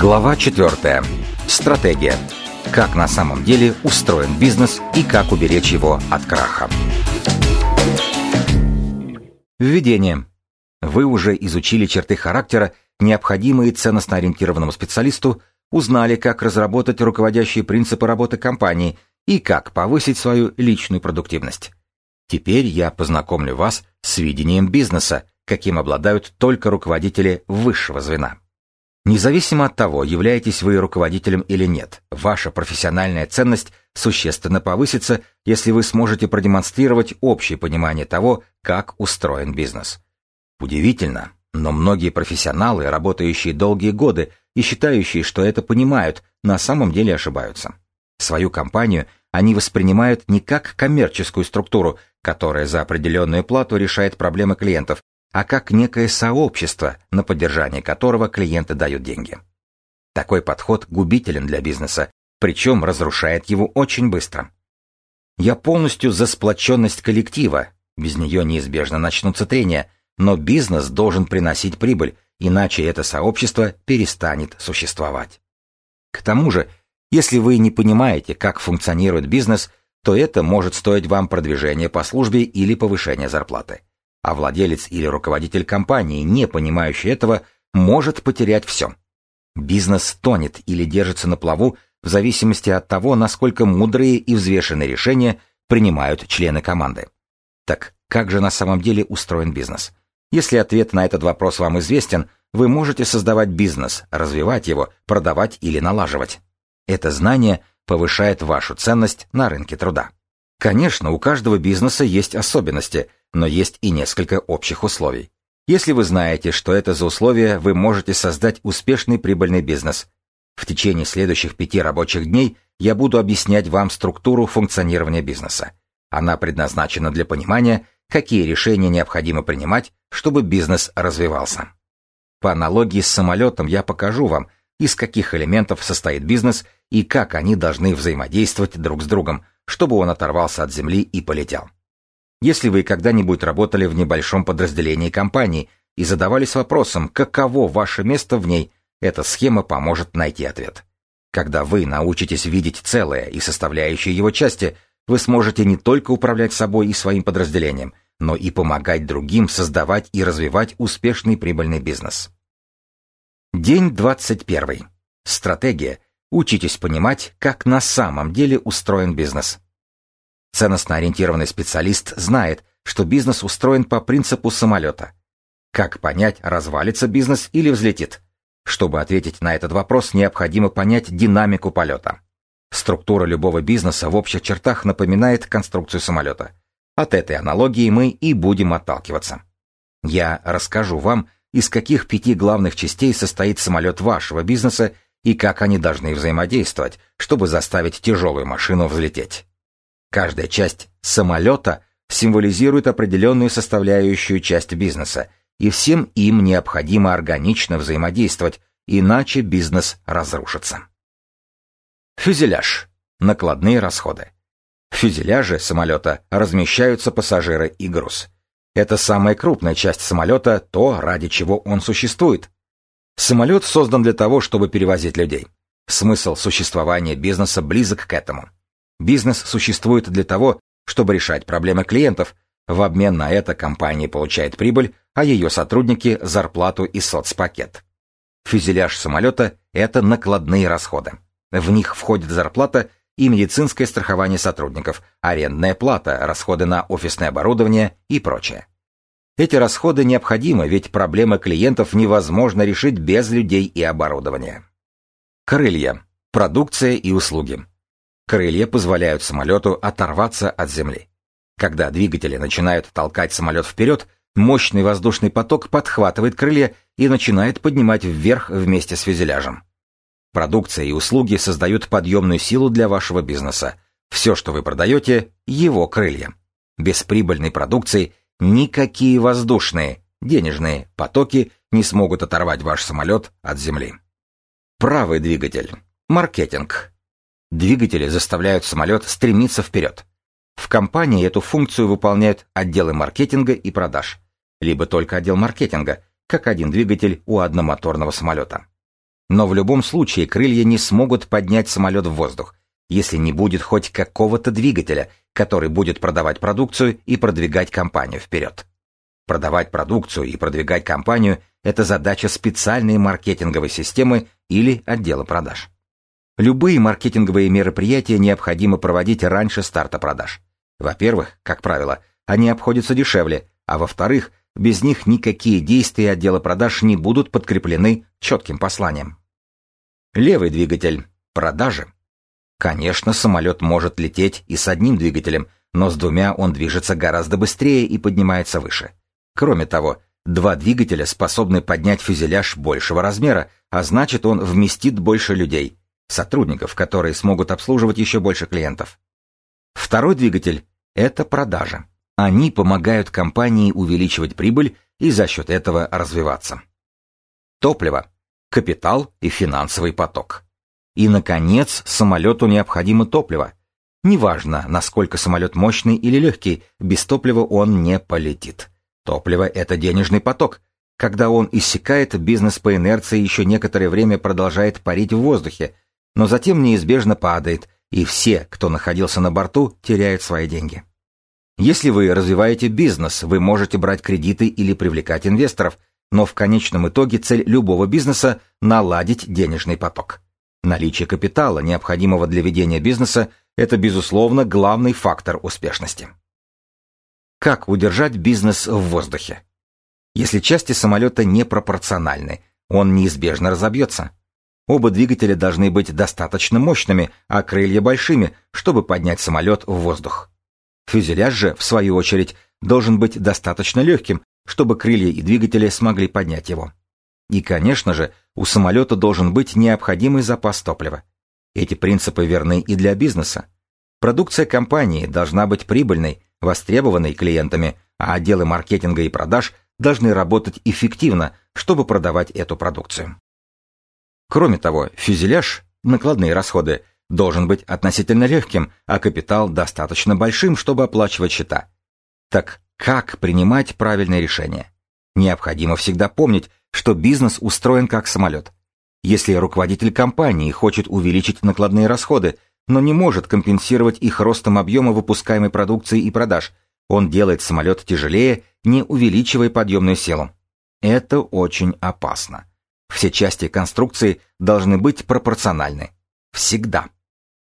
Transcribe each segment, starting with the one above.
Глава 4. Стратегия. Как на самом деле устроен бизнес и как уберечь его от краха. Введение. Вы уже изучили черты характера, необходимые ценностно-ориентированному специалисту, узнали, как разработать руководящие принципы работы компании и как повысить свою личную продуктивность. Теперь я познакомлю вас с видением бизнеса, каким обладают только руководители высшего звена. Независимо от того, являетесь вы руководителем или нет, ваша профессиональная ценность существенно повысится, если вы сможете продемонстрировать общее понимание того, как устроен бизнес. Удивительно, но многие профессионалы, работающие долгие годы и считающие, что это понимают, на самом деле ошибаются. Свою компанию они воспринимают не как коммерческую структуру, которая за определенную плату решает проблемы клиентов, а как некое сообщество, на поддержание которого клиенты дают деньги. Такой подход губителен для бизнеса, причем разрушает его очень быстро. Я полностью за сплоченность коллектива, без нее неизбежно начнутся трения, но бизнес должен приносить прибыль, иначе это сообщество перестанет существовать. К тому же, если вы не понимаете, как функционирует бизнес, то это может стоить вам продвижения по службе или повышения зарплаты а владелец или руководитель компании, не понимающий этого, может потерять все. Бизнес тонет или держится на плаву в зависимости от того, насколько мудрые и взвешенные решения принимают члены команды. Так как же на самом деле устроен бизнес? Если ответ на этот вопрос вам известен, вы можете создавать бизнес, развивать его, продавать или налаживать. Это знание повышает вашу ценность на рынке труда. Конечно, у каждого бизнеса есть особенности, но есть и несколько общих условий. Если вы знаете, что это за условия, вы можете создать успешный прибыльный бизнес. В течение следующих пяти рабочих дней я буду объяснять вам структуру функционирования бизнеса. Она предназначена для понимания, какие решения необходимо принимать, чтобы бизнес развивался. По аналогии с самолетом я покажу вам, из каких элементов состоит бизнес и как они должны взаимодействовать друг с другом, чтобы он оторвался от земли и полетел. Если вы когда-нибудь работали в небольшом подразделении компании и задавались вопросом, каково ваше место в ней, эта схема поможет найти ответ. Когда вы научитесь видеть целое и составляющие его части, вы сможете не только управлять собой и своим подразделением, но и помогать другим создавать и развивать успешный прибыльный бизнес. День 21. Стратегия. Учитесь понимать, как на самом деле устроен бизнес. Ценностно-ориентированный специалист знает, что бизнес устроен по принципу самолета. Как понять, развалится бизнес или взлетит? Чтобы ответить на этот вопрос, необходимо понять динамику полета. Структура любого бизнеса в общих чертах напоминает конструкцию самолета. От этой аналогии мы и будем отталкиваться. Я расскажу вам, из каких пяти главных частей состоит самолет вашего бизнеса и как они должны взаимодействовать, чтобы заставить тяжелую машину взлететь. Каждая часть самолета символизирует определенную составляющую часть бизнеса, и всем им необходимо органично взаимодействовать, иначе бизнес разрушится. Фюзеляж. Накладные расходы. В фюзеляже самолета размещаются пассажиры и груз. Это самая крупная часть самолета, то, ради чего он существует. Самолет создан для того, чтобы перевозить людей. Смысл существования бизнеса близок к этому. Бизнес существует для того, чтобы решать проблемы клиентов. В обмен на это компания получает прибыль, а ее сотрудники – зарплату и соцпакет. Фюзеляж самолета – это накладные расходы. В них входит зарплата и медицинское страхование сотрудников, арендная плата, расходы на офисное оборудование и прочее. Эти расходы необходимы, ведь проблемы клиентов невозможно решить без людей и оборудования. Крылья. Продукция и услуги. Крылья позволяют самолету оторваться от земли. Когда двигатели начинают толкать самолет вперед, мощный воздушный поток подхватывает крылья и начинает поднимать вверх вместе с фюзеляжем. Продукция и услуги создают подъемную силу для вашего бизнеса. Все, что вы продаете, его крылья. Без прибыльной продукции никакие воздушные, денежные потоки не смогут оторвать ваш самолет от земли. Правый двигатель. Маркетинг. Двигатели заставляют самолет стремиться вперед. В компании эту функцию выполняют отделы маркетинга и продаж, либо только отдел маркетинга, как один двигатель у одномоторного самолета. Но в любом случае крылья не смогут поднять самолет в воздух, если не будет хоть какого-то двигателя, который будет продавать продукцию и продвигать компанию вперед. Продавать продукцию и продвигать компанию – это задача специальной маркетинговой системы или отдела продаж. Любые маркетинговые мероприятия необходимо проводить раньше старта продаж. Во-первых, как правило, они обходятся дешевле, а во-вторых, без них никакие действия отдела продаж не будут подкреплены четким посланием. Левый двигатель – продажи. Конечно, самолет может лететь и с одним двигателем, но с двумя он движется гораздо быстрее и поднимается выше. Кроме того, два двигателя способны поднять фюзеляж большего размера, а значит он вместит больше людей, сотрудников, которые смогут обслуживать еще больше клиентов. Второй двигатель – это продажа. Они помогают компании увеличивать прибыль и за счет этого развиваться. Топливо, капитал и финансовый поток. И, наконец, самолету необходимо топливо. Неважно, насколько самолет мощный или легкий, без топлива он не полетит. Топливо – это денежный поток. Когда он иссякает, бизнес по инерции еще некоторое время продолжает парить в воздухе, но затем неизбежно падает, и все, кто находился на борту, теряют свои деньги. Если вы развиваете бизнес, вы можете брать кредиты или привлекать инвесторов, но в конечном итоге цель любого бизнеса – наладить денежный поток. Наличие капитала, необходимого для ведения бизнеса, это, безусловно, главный фактор успешности. Как удержать бизнес в воздухе? Если части самолета непропорциональны, он неизбежно разобьется. Оба двигателя должны быть достаточно мощными, а крылья большими, чтобы поднять самолет в воздух. Фюзеляж же, в свою очередь, должен быть достаточно легким, чтобы крылья и двигатели смогли поднять его. И, конечно же, у самолета должен быть необходимый запас топлива. Эти принципы верны и для бизнеса. Продукция компании должна быть прибыльной, востребованной клиентами, а отделы маркетинга и продаж должны работать эффективно, чтобы продавать эту продукцию. Кроме того, фюзеляж, накладные расходы, должен быть относительно легким, а капитал достаточно большим, чтобы оплачивать счета. Так как принимать правильное решение? Необходимо всегда помнить, что бизнес устроен как самолет. Если руководитель компании хочет увеличить накладные расходы, но не может компенсировать их ростом объема выпускаемой продукции и продаж, он делает самолет тяжелее, не увеличивая подъемную силу. Это очень опасно. Все части конструкции должны быть пропорциональны. Всегда.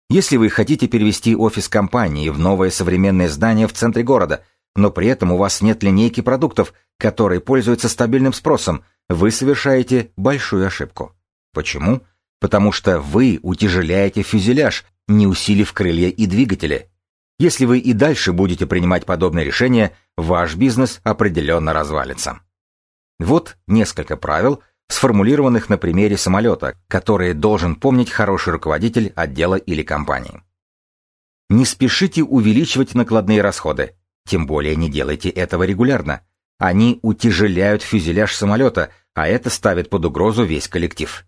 Если вы хотите перевести офис компании в новое современное здание в центре города, но при этом у вас нет линейки продуктов, которые пользуются стабильным спросом, вы совершаете большую ошибку. Почему? Потому что вы утяжеляете фюзеляж, не усилив крылья и двигатели. Если вы и дальше будете принимать подобные решения, ваш бизнес определенно развалится. Вот несколько правил, сформулированных на примере самолета, которые должен помнить хороший руководитель отдела или компании. Не спешите увеличивать накладные расходы, тем более не делайте этого регулярно. Они утяжеляют фюзеляж самолета, а это ставит под угрозу весь коллектив.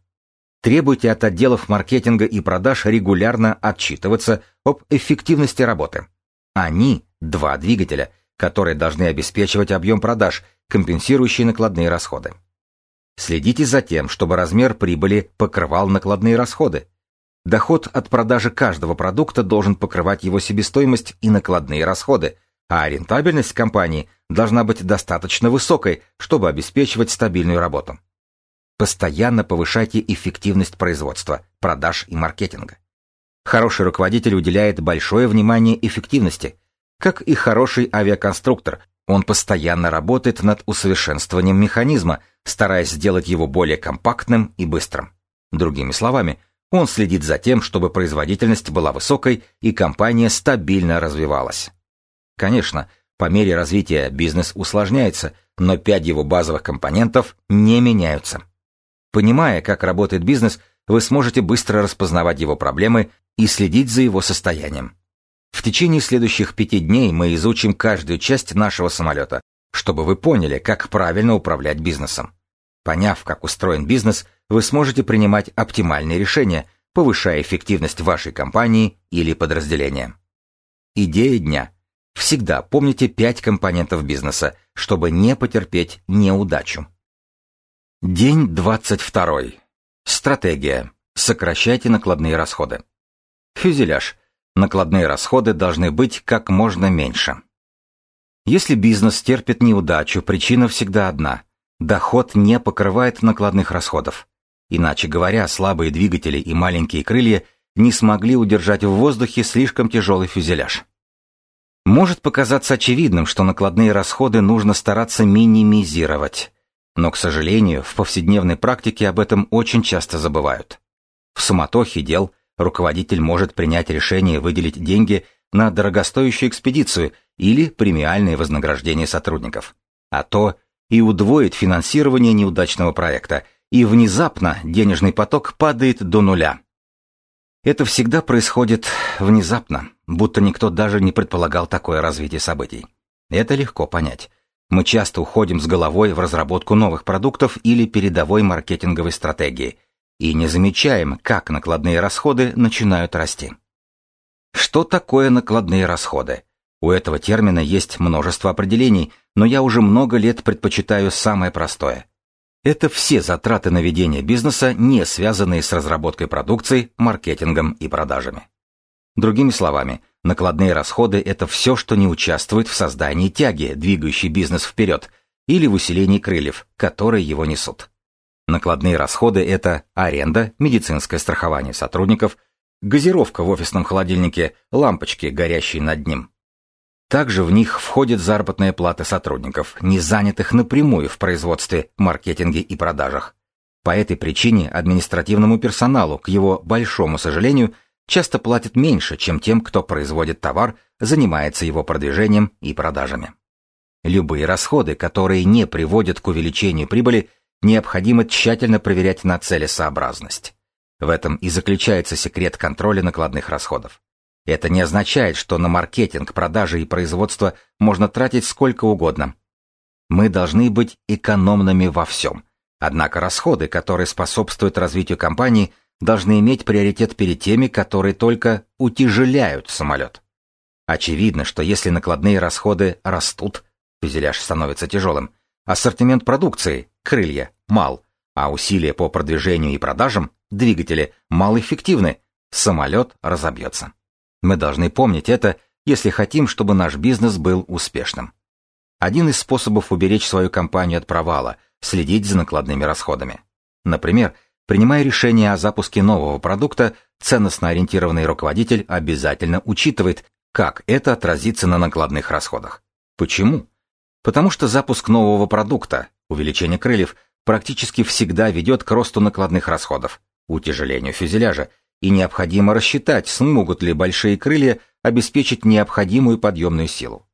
Требуйте от отделов маркетинга и продаж регулярно отчитываться об эффективности работы. Они – два двигателя, которые должны обеспечивать объем продаж, компенсирующий накладные расходы. Следите за тем, чтобы размер прибыли покрывал накладные расходы. Доход от продажи каждого продукта должен покрывать его себестоимость и накладные расходы, а рентабельность компании должна быть достаточно высокой, чтобы обеспечивать стабильную работу. Постоянно повышайте эффективность производства, продаж и маркетинга. Хороший руководитель уделяет большое внимание эффективности. Как и хороший авиаконструктор, он постоянно работает над усовершенствованием механизма, стараясь сделать его более компактным и быстрым. Другими словами, он следит за тем, чтобы производительность была высокой и компания стабильно развивалась. Конечно, по мере развития бизнес усложняется, но пять его базовых компонентов не меняются. Понимая, как работает бизнес, вы сможете быстро распознавать его проблемы и следить за его состоянием. В течение следующих пяти дней мы изучим каждую часть нашего самолета, чтобы вы поняли, как правильно управлять бизнесом. Поняв, как устроен бизнес, вы сможете принимать оптимальные решения, повышая эффективность вашей компании или подразделения. Идея дня. Всегда помните пять компонентов бизнеса, чтобы не потерпеть неудачу. День 22. Стратегия. Сокращайте накладные расходы. Фюзеляж. Накладные расходы должны быть как можно меньше. Если бизнес терпит неудачу, причина всегда одна. Доход не покрывает накладных расходов. Иначе говоря, слабые двигатели и маленькие крылья не смогли удержать в воздухе слишком тяжелый фюзеляж. Может показаться очевидным, что накладные расходы нужно стараться минимизировать. Но, к сожалению, в повседневной практике об этом очень часто забывают. В суматохе дел руководитель может принять решение выделить деньги на дорогостоящую экспедицию или премиальное вознаграждение сотрудников. А то и удвоит финансирование неудачного проекта, и внезапно денежный поток падает до нуля. Это всегда происходит внезапно, будто никто даже не предполагал такое развитие событий. Это легко понять. Мы часто уходим с головой в разработку новых продуктов или передовой маркетинговой стратегии и не замечаем, как накладные расходы начинают расти. Что такое накладные расходы? У этого термина есть множество определений, но я уже много лет предпочитаю самое простое. Это все затраты на ведение бизнеса, не связанные с разработкой продукции, маркетингом и продажами. Другими словами, Накладные расходы – это все, что не участвует в создании тяги, двигающей бизнес вперед, или в усилении крыльев, которые его несут. Накладные расходы – это аренда, медицинское страхование сотрудников, газировка в офисном холодильнике, лампочки, горящие над ним. Также в них входит заработная плата сотрудников, не занятых напрямую в производстве, маркетинге и продажах. По этой причине административному персоналу, к его большому сожалению, часто платят меньше, чем тем, кто производит товар, занимается его продвижением и продажами. Любые расходы, которые не приводят к увеличению прибыли, необходимо тщательно проверять на целесообразность. В этом и заключается секрет контроля накладных расходов. Это не означает, что на маркетинг, продажи и производство можно тратить сколько угодно. Мы должны быть экономными во всем. Однако расходы, которые способствуют развитию компании, должны иметь приоритет перед теми, которые только утяжеляют самолет. Очевидно, что если накладные расходы растут, фюзеляж становится тяжелым, ассортимент продукции, крылья, мал, а усилия по продвижению и продажам, двигатели, малоэффективны, самолет разобьется. Мы должны помнить это, если хотим, чтобы наш бизнес был успешным. Один из способов уберечь свою компанию от провала – следить за накладными расходами. Например, Принимая решение о запуске нового продукта, ценностно ориентированный руководитель обязательно учитывает, как это отразится на накладных расходах. Почему? Потому что запуск нового продукта, увеличение крыльев, практически всегда ведет к росту накладных расходов, утяжелению фюзеляжа, и необходимо рассчитать, смогут ли большие крылья обеспечить необходимую подъемную силу.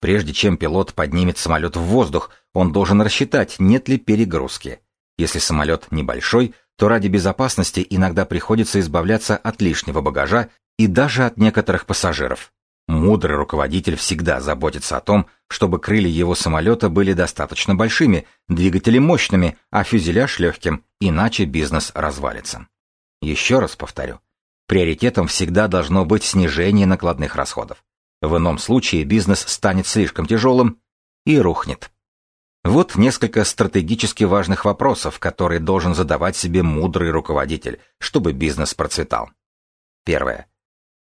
Прежде чем пилот поднимет самолет в воздух, он должен рассчитать, нет ли перегрузки. Если самолет небольшой, то ради безопасности иногда приходится избавляться от лишнего багажа и даже от некоторых пассажиров. Мудрый руководитель всегда заботится о том, чтобы крылья его самолета были достаточно большими, двигатели мощными, а фюзеляж легким, иначе бизнес развалится. Еще раз повторю, приоритетом всегда должно быть снижение накладных расходов. В ином случае бизнес станет слишком тяжелым и рухнет. Вот несколько стратегически важных вопросов, которые должен задавать себе мудрый руководитель, чтобы бизнес процветал. Первое.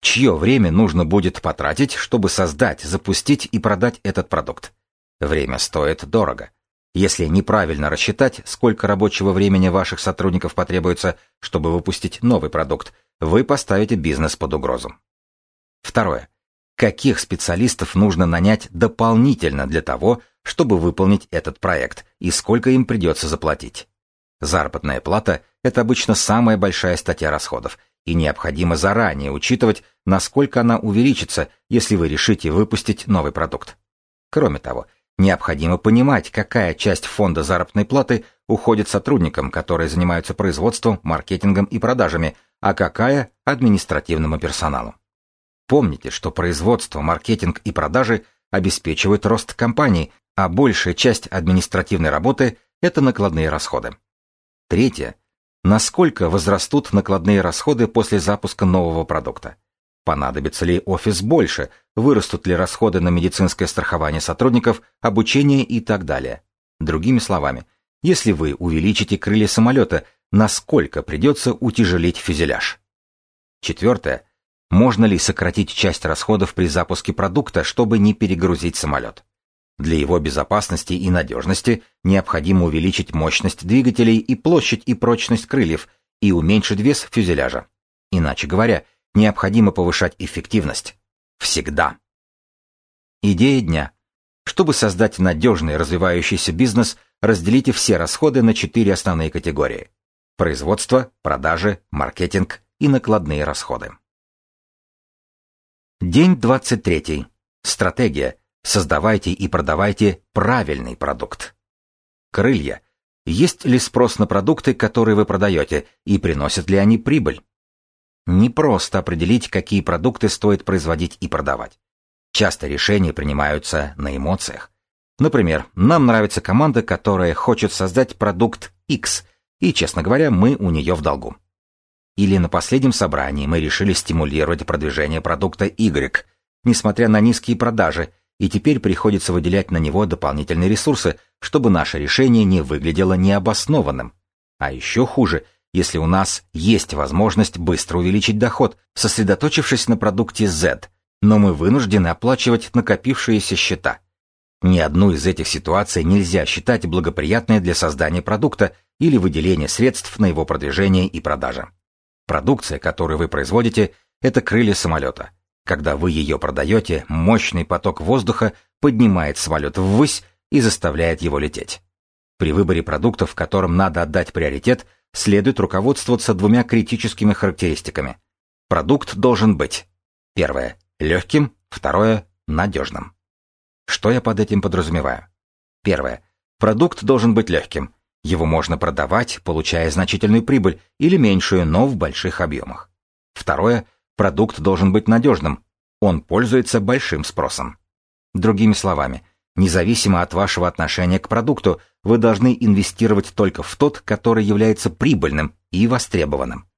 Чье время нужно будет потратить, чтобы создать, запустить и продать этот продукт? Время стоит дорого. Если неправильно рассчитать, сколько рабочего времени ваших сотрудников потребуется, чтобы выпустить новый продукт, вы поставите бизнес под угрозу. Второе. Каких специалистов нужно нанять дополнительно для того, чтобы выполнить этот проект, и сколько им придется заплатить. Заработная плата – это обычно самая большая статья расходов, и необходимо заранее учитывать, насколько она увеличится, если вы решите выпустить новый продукт. Кроме того, необходимо понимать, какая часть фонда заработной платы уходит сотрудникам, которые занимаются производством, маркетингом и продажами, а какая – административному персоналу. Помните, что производство, маркетинг и продажи обеспечивают рост компании, а большая часть административной работы – это накладные расходы. Третье. Насколько возрастут накладные расходы после запуска нового продукта? Понадобится ли офис больше? Вырастут ли расходы на медицинское страхование сотрудников, обучение и так далее? Другими словами, если вы увеличите крылья самолета, насколько придется утяжелить фюзеляж. Четвертое. Можно ли сократить часть расходов при запуске продукта, чтобы не перегрузить самолет? Для его безопасности и надежности необходимо увеличить мощность двигателей и площадь и прочность крыльев и уменьшить вес фюзеляжа. Иначе говоря, необходимо повышать эффективность. Всегда. Идея дня. Чтобы создать надежный развивающийся бизнес, разделите все расходы на четыре основные категории. Производство, продажи, маркетинг и накладные расходы. День 23. Стратегия. Создавайте и продавайте правильный продукт. Крылья. Есть ли спрос на продукты, которые вы продаете, и приносят ли они прибыль? Не просто определить, какие продукты стоит производить и продавать. Часто решения принимаются на эмоциях. Например, нам нравится команда, которая хочет создать продукт X, и, честно говоря, мы у нее в долгу. Или на последнем собрании мы решили стимулировать продвижение продукта Y, несмотря на низкие продажи, и теперь приходится выделять на него дополнительные ресурсы, чтобы наше решение не выглядело необоснованным. А еще хуже, если у нас есть возможность быстро увеличить доход, сосредоточившись на продукте Z, но мы вынуждены оплачивать накопившиеся счета. Ни одну из этих ситуаций нельзя считать благоприятной для создания продукта или выделения средств на его продвижение и продажи. Продукция, которую вы производите, это крылья самолета. Когда вы ее продаете, мощный поток воздуха поднимает самолет ввысь и заставляет его лететь. При выборе продуктов, которым надо отдать приоритет, следует руководствоваться двумя критическими характеристиками. Продукт должен быть первое – легким, второе – надежным. Что я под этим подразумеваю? Первое. Продукт должен быть легким, его можно продавать, получая значительную прибыль или меньшую, но в больших объемах. Второе, продукт должен быть надежным. Он пользуется большим спросом. Другими словами, независимо от вашего отношения к продукту, вы должны инвестировать только в тот, который является прибыльным и востребованным.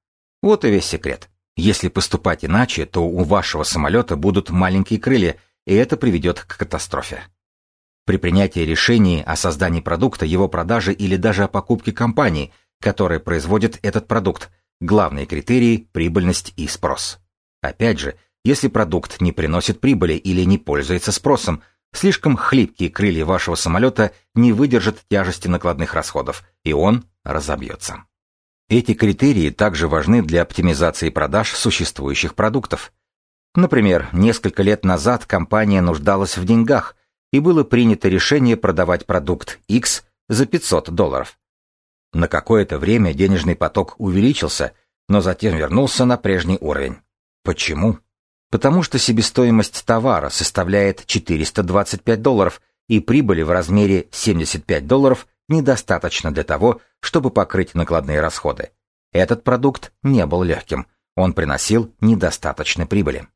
Вот и весь секрет. Если поступать иначе, то у вашего самолета будут маленькие крылья, и это приведет к катастрофе. При принятии решений о создании продукта, его продаже или даже о покупке компании, которая производит этот продукт, главные критерии – прибыльность и спрос. Опять же, если продукт не приносит прибыли или не пользуется спросом, слишком хлипкие крылья вашего самолета не выдержат тяжести накладных расходов, и он разобьется. Эти критерии также важны для оптимизации продаж существующих продуктов. Например, несколько лет назад компания нуждалась в деньгах – и было принято решение продавать продукт X за 500 долларов. На какое-то время денежный поток увеличился, но затем вернулся на прежний уровень. Почему? Потому что себестоимость товара составляет 425 долларов, и прибыли в размере 75 долларов недостаточно для того, чтобы покрыть накладные расходы. Этот продукт не был легким, он приносил недостаточной прибыли.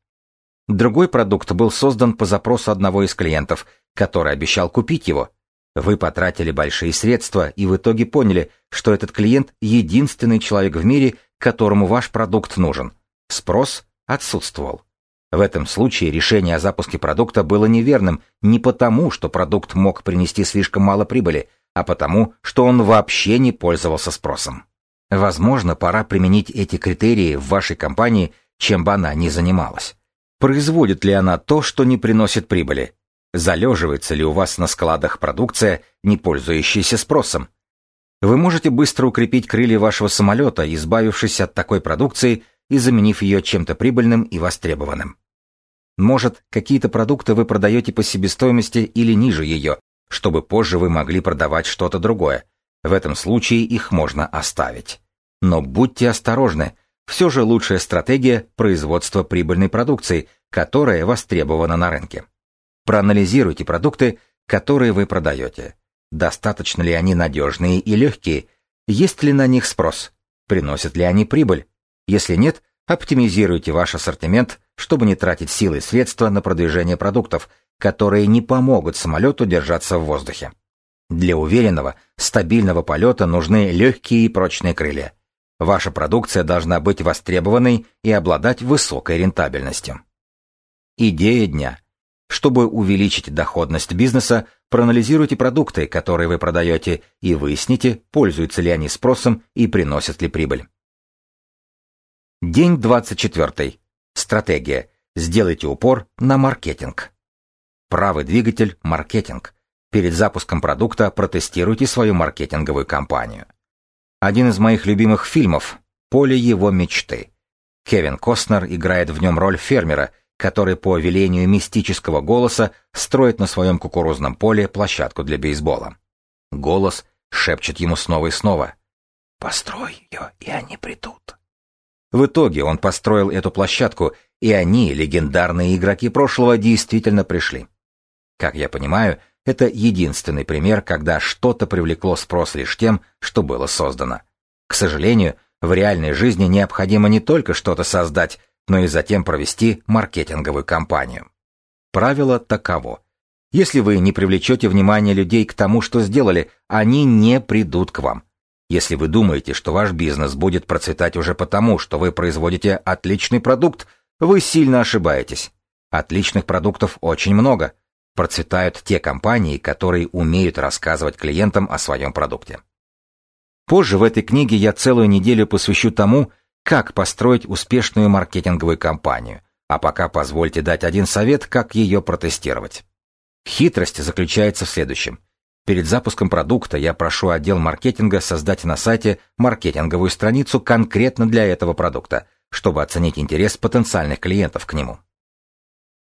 Другой продукт был создан по запросу одного из клиентов, который обещал купить его. Вы потратили большие средства и в итоге поняли, что этот клиент — единственный человек в мире, которому ваш продукт нужен. Спрос отсутствовал. В этом случае решение о запуске продукта было неверным не потому, что продукт мог принести слишком мало прибыли, а потому, что он вообще не пользовался спросом. Возможно, пора применить эти критерии в вашей компании, чем бы она ни занималась. Производит ли она то, что не приносит прибыли? Залеживается ли у вас на складах продукция, не пользующаяся спросом? Вы можете быстро укрепить крылья вашего самолета, избавившись от такой продукции и заменив ее чем-то прибыльным и востребованным. Может, какие-то продукты вы продаете по себестоимости или ниже ее, чтобы позже вы могли продавать что-то другое. В этом случае их можно оставить. Но будьте осторожны, все же лучшая стратегия – производство прибыльной продукции, которая востребована на рынке. Проанализируйте продукты, которые вы продаете. Достаточно ли они надежные и легкие? Есть ли на них спрос? Приносят ли они прибыль? Если нет, оптимизируйте ваш ассортимент, чтобы не тратить силы и средства на продвижение продуктов, которые не помогут самолету держаться в воздухе. Для уверенного, стабильного полета нужны легкие и прочные крылья. Ваша продукция должна быть востребованной и обладать высокой рентабельностью. Идея дня. Чтобы увеличить доходность бизнеса, проанализируйте продукты, которые вы продаете, и выясните, пользуются ли они спросом и приносят ли прибыль. День 24. Стратегия. Сделайте упор на маркетинг. Правый двигатель – маркетинг. Перед запуском продукта протестируйте свою маркетинговую кампанию. Один из моих любимых фильмов – «Поле его мечты». Кевин Костнер играет в нем роль фермера, который по велению мистического голоса строит на своем кукурузном поле площадку для бейсбола. Голос шепчет ему снова и снова «Построй ее, и они придут». В итоге он построил эту площадку, и они, легендарные игроки прошлого, действительно пришли. Как я понимаю, это единственный пример, когда что-то привлекло спрос лишь тем, что было создано. К сожалению, в реальной жизни необходимо не только что-то создать, но и затем провести маркетинговую кампанию. Правило таково. Если вы не привлечете внимание людей к тому, что сделали, они не придут к вам. Если вы думаете, что ваш бизнес будет процветать уже потому, что вы производите отличный продукт, вы сильно ошибаетесь. Отличных продуктов очень много. Процветают те компании, которые умеют рассказывать клиентам о своем продукте. Позже в этой книге я целую неделю посвящу тому, как построить успешную маркетинговую кампанию, а пока позвольте дать один совет, как ее протестировать. Хитрость заключается в следующем. Перед запуском продукта я прошу отдел маркетинга создать на сайте маркетинговую страницу конкретно для этого продукта, чтобы оценить интерес потенциальных клиентов к нему.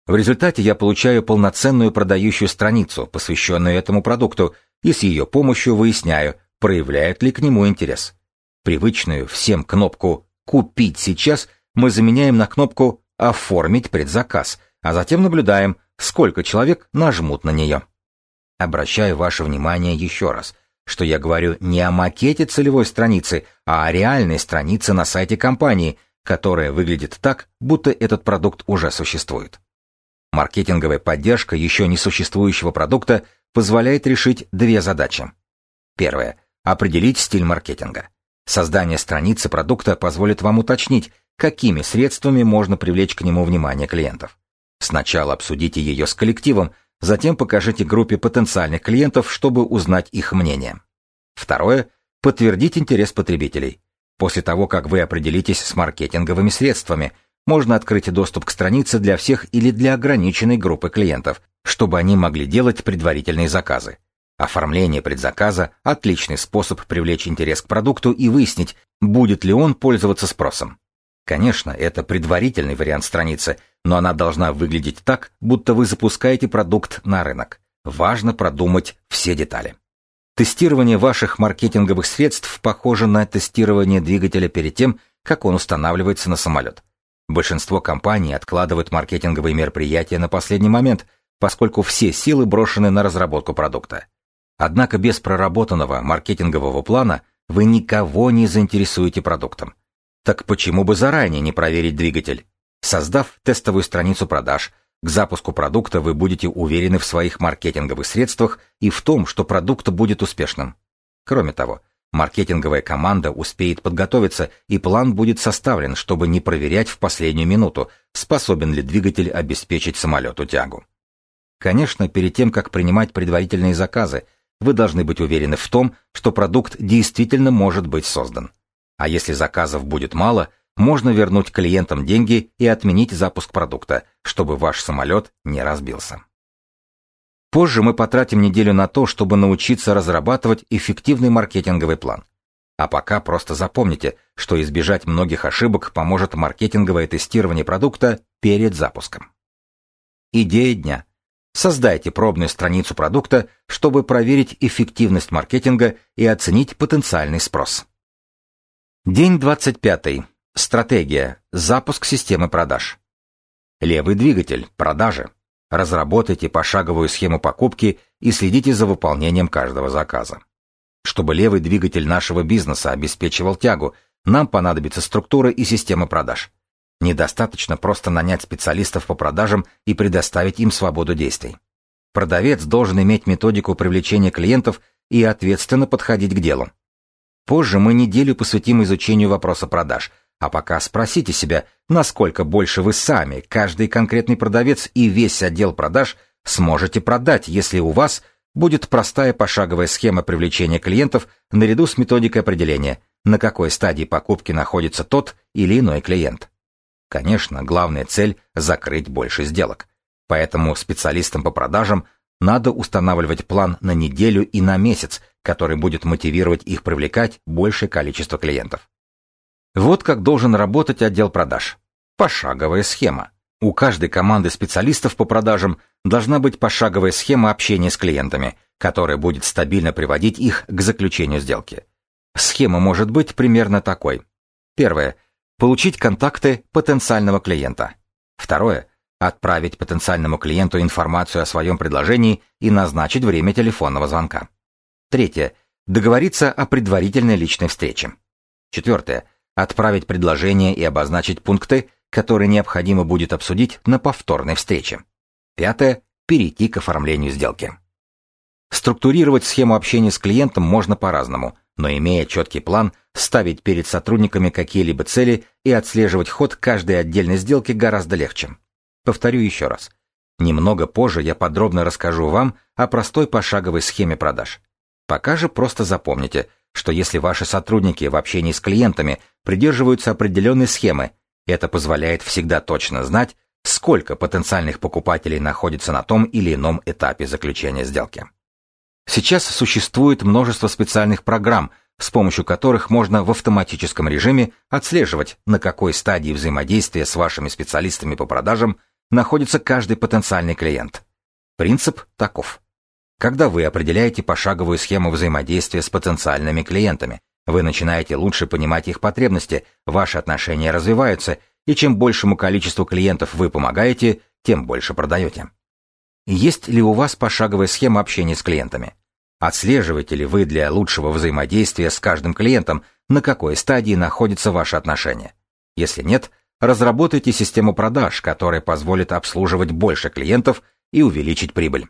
В результате я получаю полноценную продающую страницу, посвященную этому продукту, и с ее помощью выясняю, проявляют ли к нему интерес. Привычную всем кнопку «Купить сейчас» мы заменяем на кнопку «Оформить предзаказ», а затем наблюдаем, сколько человек нажмут на нее. Обращаю ваше внимание еще раз, что я говорю не о макете целевой страницы, а о реальной странице на сайте компании, которая выглядит так, будто этот продукт уже существует. Маркетинговая поддержка еще не существующего продукта позволяет решить две задачи. Первое Определить стиль маркетинга. Создание страницы продукта позволит вам уточнить, какими средствами можно привлечь к нему внимание клиентов. Сначала обсудите ее с коллективом, затем покажите группе потенциальных клиентов, чтобы узнать их мнение. Второе – подтвердить интерес потребителей. После того, как вы определитесь с маркетинговыми средствами, можно открыть доступ к странице для всех или для ограниченной группы клиентов, чтобы они могли делать предварительные заказы. Оформление предзаказа – отличный способ привлечь интерес к продукту и выяснить, будет ли он пользоваться спросом. Конечно, это предварительный вариант страницы, но она должна выглядеть так, будто вы запускаете продукт на рынок. Важно продумать все детали. Тестирование ваших маркетинговых средств похоже на тестирование двигателя перед тем, как он устанавливается на самолет. Большинство компаний откладывают маркетинговые мероприятия на последний момент, поскольку все силы брошены на разработку продукта. Однако без проработанного маркетингового плана вы никого не заинтересуете продуктом. Так почему бы заранее не проверить двигатель? Создав тестовую страницу продаж, к запуску продукта вы будете уверены в своих маркетинговых средствах и в том, что продукт будет успешным. Кроме того, маркетинговая команда успеет подготовиться, и план будет составлен, чтобы не проверять в последнюю минуту, способен ли двигатель обеспечить самолету тягу. Конечно, перед тем, как принимать предварительные заказы, вы должны быть уверены в том, что продукт действительно может быть создан. А если заказов будет мало, можно вернуть клиентам деньги и отменить запуск продукта, чтобы ваш самолет не разбился. Позже мы потратим неделю на то, чтобы научиться разрабатывать эффективный маркетинговый план. А пока просто запомните, что избежать многих ошибок поможет маркетинговое тестирование продукта перед запуском. Идея дня – Создайте пробную страницу продукта, чтобы проверить эффективность маркетинга и оценить потенциальный спрос. День 25. Стратегия. Запуск системы продаж. Левый двигатель. Продажи. Разработайте пошаговую схему покупки и следите за выполнением каждого заказа. Чтобы левый двигатель нашего бизнеса обеспечивал тягу, нам понадобится структура и система продаж. Недостаточно просто нанять специалистов по продажам и предоставить им свободу действий. Продавец должен иметь методику привлечения клиентов и ответственно подходить к делу. Позже мы неделю посвятим изучению вопроса продаж, А пока спросите себя, насколько больше вы сами, каждый конкретный продавец и весь отдел продаж сможете продать, если у вас будет простая пошаговая схема привлечения клиентов наряду с методикой определения, на какой стадии покупки находится тот или иной клиент. Конечно, главная цель – закрыть больше сделок. Поэтому специалистам по продажам надо устанавливать план на неделю и на месяц, который будет мотивировать их привлекать большее количество клиентов. Вот как должен работать отдел продаж. Пошаговая схема. У каждой команды специалистов по продажам должна быть пошаговая схема общения с клиентами, которая будет стабильно приводить их к заключению сделки. Схема может быть примерно такой. Первое. Получить контакты потенциального клиента. Второе. Отправить потенциальному клиенту информацию о своем предложении и назначить время телефонного звонка. Третье. Договориться о предварительной личной встрече. Четвертое отправить предложение и обозначить пункты, которые необходимо будет обсудить на повторной встрече. Пятое. Перейти к оформлению сделки. Структурировать схему общения с клиентом можно по-разному, но имея четкий план, ставить перед сотрудниками какие-либо цели и отслеживать ход каждой отдельной сделки гораздо легче. Повторю еще раз. Немного позже я подробно расскажу вам о простой пошаговой схеме продаж. Пока же просто запомните – что если ваши сотрудники в общении с клиентами придерживаются определенной схемы, это позволяет всегда точно знать, сколько потенциальных покупателей находится на том или ином этапе заключения сделки. Сейчас существует множество специальных программ, с помощью которых можно в автоматическом режиме отслеживать, на какой стадии взаимодействия с вашими специалистами по продажам находится каждый потенциальный клиент. Принцип таков. Когда вы определяете пошаговую схему взаимодействия с потенциальными клиентами, вы начинаете лучше понимать их потребности, ваши отношения развиваются, и чем большему количеству клиентов вы помогаете, тем больше продаете. Есть ли у вас пошаговая схема общения с клиентами? Отслеживаете ли вы для лучшего взаимодействия с каждым клиентом, на какой стадии находятся ваши отношения? Если нет, разработайте систему продаж, которая позволит обслуживать больше клиентов и увеличить прибыль.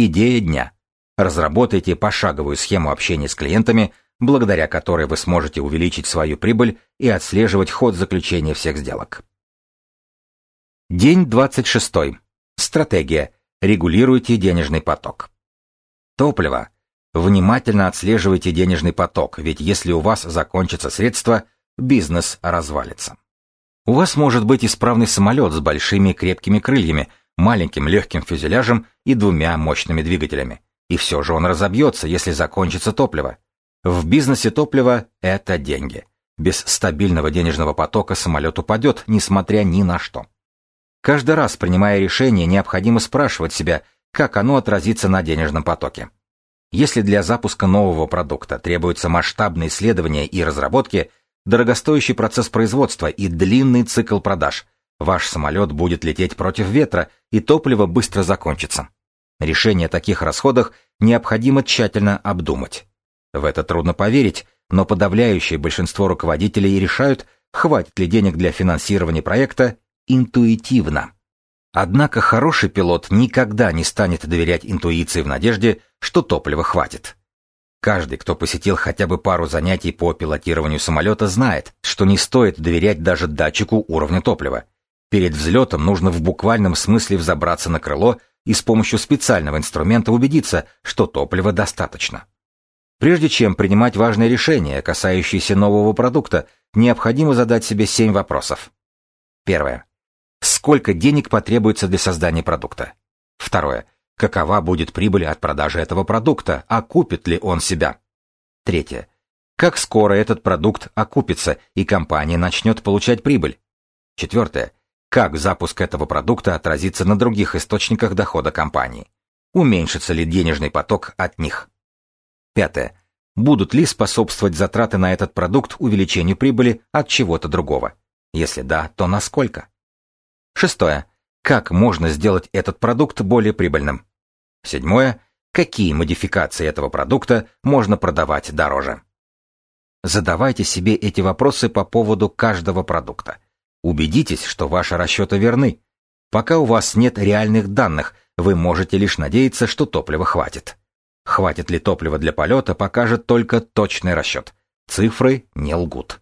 Идея дня. Разработайте пошаговую схему общения с клиентами, благодаря которой вы сможете увеличить свою прибыль и отслеживать ход заключения всех сделок. День 26. Стратегия. Регулируйте денежный поток. Топливо. Внимательно отслеживайте денежный поток, ведь если у вас закончатся средства, бизнес развалится. У вас может быть исправный самолет с большими крепкими крыльями, маленьким легким фюзеляжем и двумя мощными двигателями. И все же он разобьется, если закончится топливо. В бизнесе топливо – это деньги. Без стабильного денежного потока самолет упадет, несмотря ни на что. Каждый раз, принимая решение, необходимо спрашивать себя, как оно отразится на денежном потоке. Если для запуска нового продукта требуются масштабные исследования и разработки, дорогостоящий процесс производства и длинный цикл продаж – Ваш самолет будет лететь против ветра, и топливо быстро закончится. Решение о таких расходах необходимо тщательно обдумать. В это трудно поверить, но подавляющее большинство руководителей решают, хватит ли денег для финансирования проекта, интуитивно. Однако хороший пилот никогда не станет доверять интуиции в надежде, что топлива хватит. Каждый, кто посетил хотя бы пару занятий по пилотированию самолета, знает, что не стоит доверять даже датчику уровня топлива. Перед взлетом нужно в буквальном смысле взобраться на крыло и с помощью специального инструмента убедиться, что топлива достаточно. Прежде чем принимать важные решения, касающиеся нового продукта, необходимо задать себе семь вопросов. Первое. Сколько денег потребуется для создания продукта? Второе. Какова будет прибыль от продажи этого продукта? Окупит ли он себя? Третье. Как скоро этот продукт окупится и компания начнет получать прибыль? Четвертое. Как запуск этого продукта отразится на других источниках дохода компании? Уменьшится ли денежный поток от них? Пятое. Будут ли способствовать затраты на этот продукт увеличению прибыли от чего-то другого? Если да, то насколько? Шестое. Как можно сделать этот продукт более прибыльным? Седьмое. Какие модификации этого продукта можно продавать дороже? Задавайте себе эти вопросы по поводу каждого продукта. Убедитесь, что ваши расчеты верны. Пока у вас нет реальных данных, вы можете лишь надеяться, что топлива хватит. Хватит ли топлива для полета, покажет только точный расчет. Цифры не лгут.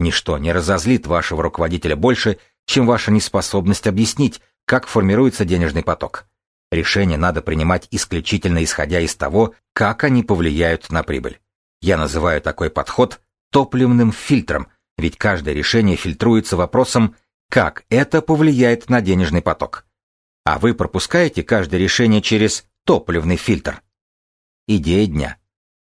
Ничто не разозлит вашего руководителя больше, чем ваша неспособность объяснить, как формируется денежный поток. Решения надо принимать исключительно исходя из того, как они повлияют на прибыль. Я называю такой подход топливным фильтром, ведь каждое решение фильтруется вопросом, как это повлияет на денежный поток. А вы пропускаете каждое решение через топливный фильтр. Идея дня.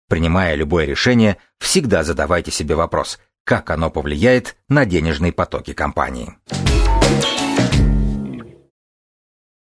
Принимая любое решение, всегда задавайте себе вопрос, как оно повлияет на денежные потоки компании.